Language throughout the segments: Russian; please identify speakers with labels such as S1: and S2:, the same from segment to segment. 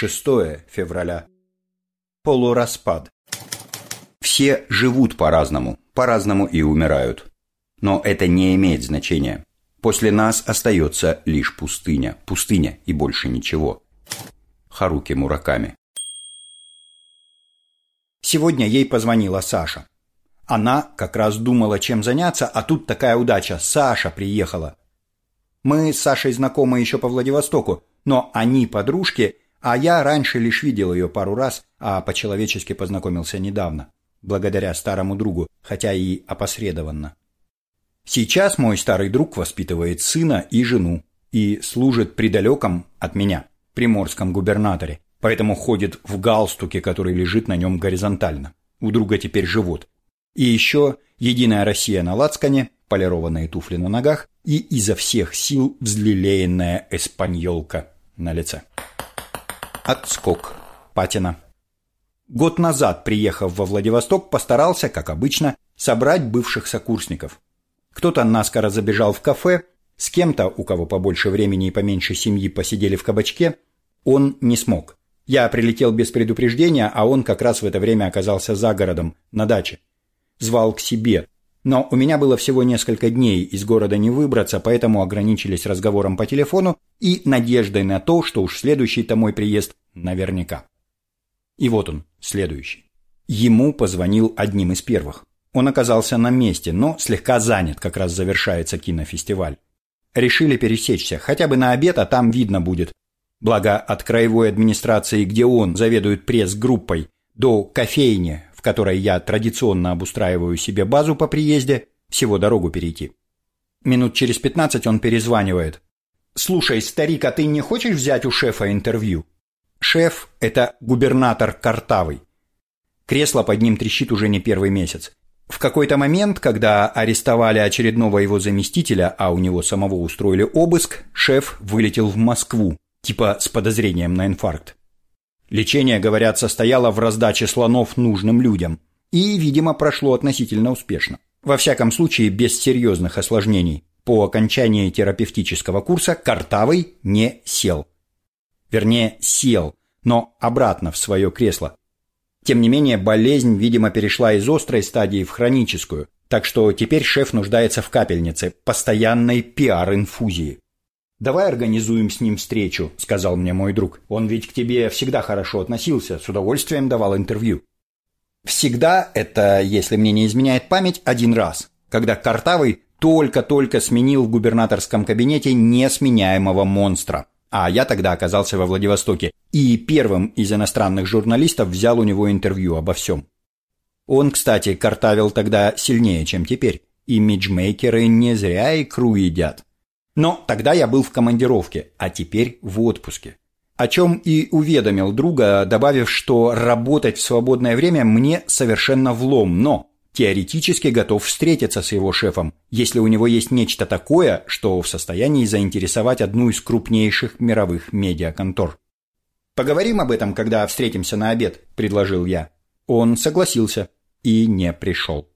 S1: 6 февраля. Полураспад. Все живут по-разному, по-разному и умирают. Но это не имеет значения. После нас остается лишь пустыня. Пустыня и больше ничего. Харуки Мураками. Сегодня ей позвонила Саша. Она как раз думала, чем заняться, а тут такая удача. Саша приехала. Мы с Сашей знакомы еще по Владивостоку, но они подружки, а я раньше лишь видел ее пару раз, а по-человечески познакомился недавно, благодаря старому другу, хотя и опосредованно. Сейчас мой старый друг воспитывает сына и жену и служит при далеком от меня, приморском губернаторе, поэтому ходит в галстуке, который лежит на нем горизонтально. У друга теперь живот. И еще «Единая Россия» на лацкане, полированные туфли на ногах и изо всех сил взлелеянная эспаньолка на лице. Отскок. Патина. Год назад, приехав во Владивосток, постарался, как обычно, собрать бывших сокурсников. Кто-то наскоро забежал в кафе, с кем-то, у кого побольше времени и поменьше семьи, посидели в кабачке. Он не смог. Я прилетел без предупреждения, а он как раз в это время оказался за городом, на даче. Звал к себе. Но у меня было всего несколько дней, из города не выбраться, поэтому ограничились разговором по телефону и надеждой на то, что уж следующий-то мой приезд наверняка. И вот он, следующий. Ему позвонил одним из первых. Он оказался на месте, но слегка занят, как раз завершается кинофестиваль. Решили пересечься, хотя бы на обед, а там видно будет. Благо, от краевой администрации, где он заведует пресс-группой, до кофейни, в которой я традиционно обустраиваю себе базу по приезде, всего дорогу перейти. Минут через пятнадцать он перезванивает. «Слушай, старик, а ты не хочешь взять у шефа интервью?» Шеф – это губернатор Картавый. Кресло под ним трещит уже не первый месяц. В какой-то момент, когда арестовали очередного его заместителя, а у него самого устроили обыск, шеф вылетел в Москву, типа с подозрением на инфаркт. Лечение, говорят, состояло в раздаче слонов нужным людям. И, видимо, прошло относительно успешно. Во всяком случае, без серьезных осложнений. По окончании терапевтического курса Картавый не сел. Вернее, сел, но обратно в свое кресло, тем не менее, болезнь, видимо, перешла из острой стадии в хроническую, так что теперь шеф нуждается в капельнице, постоянной пиар-инфузии. «Давай организуем с ним встречу», — сказал мне мой друг. «Он ведь к тебе всегда хорошо относился, с удовольствием давал интервью». Всегда это, если мне не изменяет память, один раз, когда Картавый только-только сменил в губернаторском кабинете несменяемого монстра — а я тогда оказался во Владивостоке и первым из иностранных журналистов взял у него интервью обо всем. Он, кстати, картавил тогда сильнее, чем теперь. Имиджмейкеры не зря икру едят. Но тогда я был в командировке, а теперь в отпуске. О чем и уведомил друга, добавив, что работать в свободное время мне совершенно влом, но теоретически готов встретиться с его шефом, если у него есть нечто такое, что в состоянии заинтересовать одну из крупнейших мировых медиаконтор. «Поговорим об этом, когда встретимся на обед», – предложил я. Он согласился и не пришел.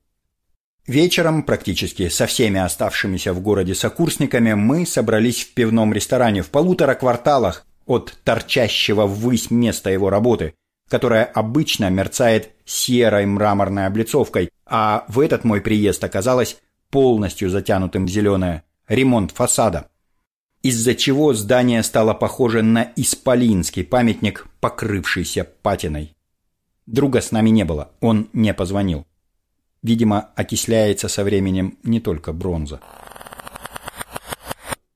S1: Вечером, практически со всеми оставшимися в городе сокурсниками, мы собрались в пивном ресторане в полутора кварталах от торчащего ввысь места его работы, которая обычно мерцает серой мраморной облицовкой, а в этот мой приезд оказалось полностью затянутым в зеленое. Ремонт фасада. Из-за чего здание стало похоже на исполинский памятник, покрывшийся патиной. Друга с нами не было, он не позвонил. Видимо, окисляется со временем не только бронза.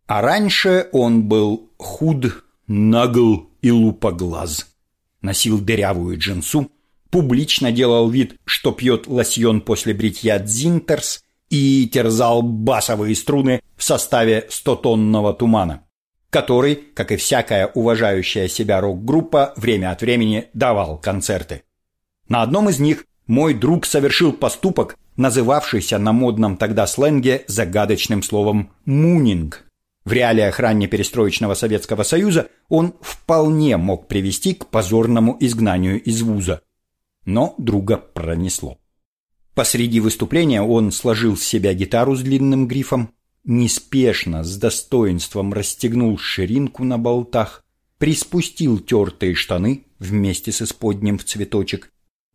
S1: А раньше он был худ, нагл и лупоглаз носил дырявую джинсу, публично делал вид, что пьет лосьон после бритья Дзинтерс и терзал басовые струны в составе стотонного тумана, который, как и всякая уважающая себя рок-группа, время от времени давал концерты. На одном из них мой друг совершил поступок, называвшийся на модном тогда сленге загадочным словом «мунинг», в реалиях раннеперестроечного Советского Союза он вполне мог привести к позорному изгнанию из вуза. Но друга пронесло. Посреди выступления он сложил с себя гитару с длинным грифом, неспешно, с достоинством расстегнул ширинку на болтах, приспустил тертые штаны вместе с исподним в цветочек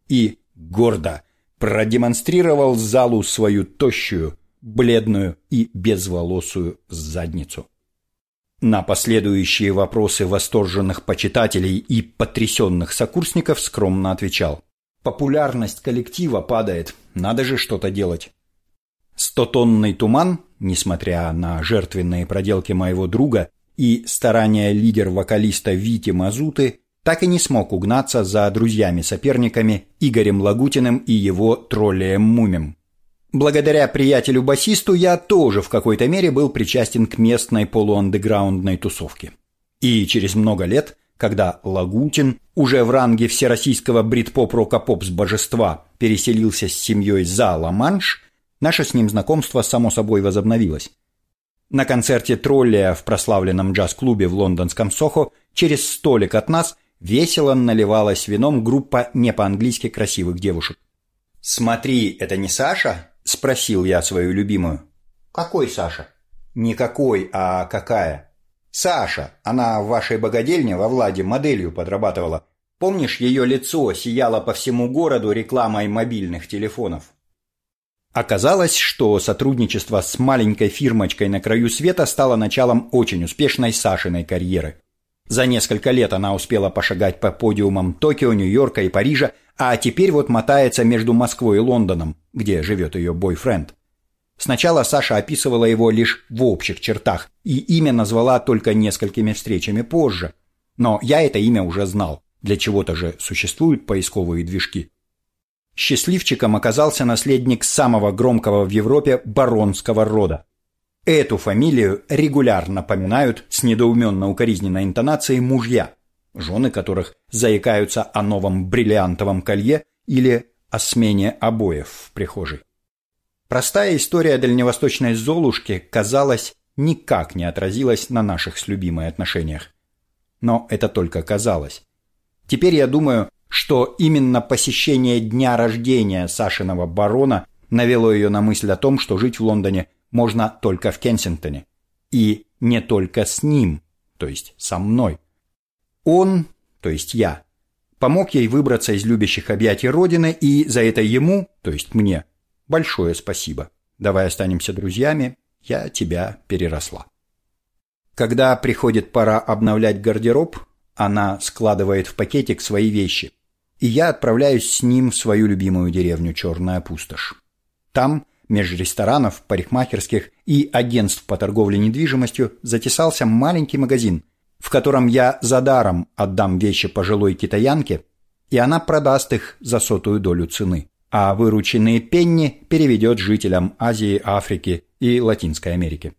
S1: и гордо продемонстрировал залу свою тощую, бледную и безволосую задницу. На последующие вопросы восторженных почитателей и потрясенных сокурсников скромно отвечал. «Популярность коллектива падает, надо же что-то делать». Стотонный туман, несмотря на жертвенные проделки моего друга и старания лидер-вокалиста Вити Мазуты, так и не смог угнаться за друзьями-соперниками Игорем Лагутиным и его троллеем Мумем. Благодаря приятелю-басисту я тоже в какой-то мере был причастен к местной полуандеграундной тусовке. И через много лет, когда Лагутин уже в ранге всероссийского брит-поп-рока-попс божества переселился с семьей за Ла-Манш, наше с ним знакомство само собой возобновилось. На концерте троллия в прославленном джаз-клубе в лондонском Сохо через столик от нас весело наливалась вином группа не по-английски красивых девушек. «Смотри, это не Саша?» – спросил я свою любимую.
S2: «Какой Саша?»
S1: «Никакой, а какая?» «Саша. Она в вашей богадельне во Владе моделью подрабатывала. Помнишь, ее лицо сияло по всему городу рекламой мобильных телефонов?» Оказалось, что сотрудничество с маленькой фирмочкой на краю света стало началом очень успешной Сашиной карьеры. За несколько лет она успела пошагать по подиумам Токио, Нью-Йорка и Парижа, а теперь вот мотается между Москвой и Лондоном, где живет ее бойфренд. Сначала Саша описывала его лишь в общих чертах, и имя назвала только несколькими встречами позже. Но я это имя уже знал, для чего-то же существуют поисковые движки. Счастливчиком оказался наследник самого громкого в Европе баронского рода. Эту фамилию регулярно поминают с недоуменно-укоризненной интонацией мужья, жены которых заикаются о новом бриллиантовом колье или о смене обоев в прихожей. Простая история дальневосточной Золушки, казалось, никак не отразилась на наших с любимой отношениях. Но это только казалось. Теперь я думаю, что именно посещение дня рождения Сашиного барона навело ее на мысль о том, что жить в Лондоне можно только в Кенсингтоне. И не только с ним, то есть со мной. Он, то есть я, помог ей выбраться из любящих объятий Родины, и за это ему, то есть мне, большое спасибо. Давай останемся друзьями, я тебя переросла. Когда приходит пора обновлять гардероб, она складывает в пакетик свои вещи – и я отправляюсь с ним в свою любимую деревню Черная Пустошь. Там, меж ресторанов, парикмахерских и агентств по торговле недвижимостью, затесался маленький магазин, в котором я за даром отдам вещи пожилой китаянке, и она продаст их за сотую долю цены, а вырученные пенни переведет жителям Азии, Африки и Латинской Америки.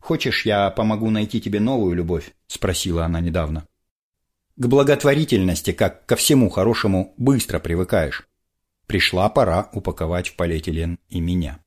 S1: «Хочешь, я помогу найти тебе новую любовь?» – спросила она недавно. К благотворительности, как ко всему хорошему, быстро привыкаешь. Пришла пора упаковать в полиэтилен и меня.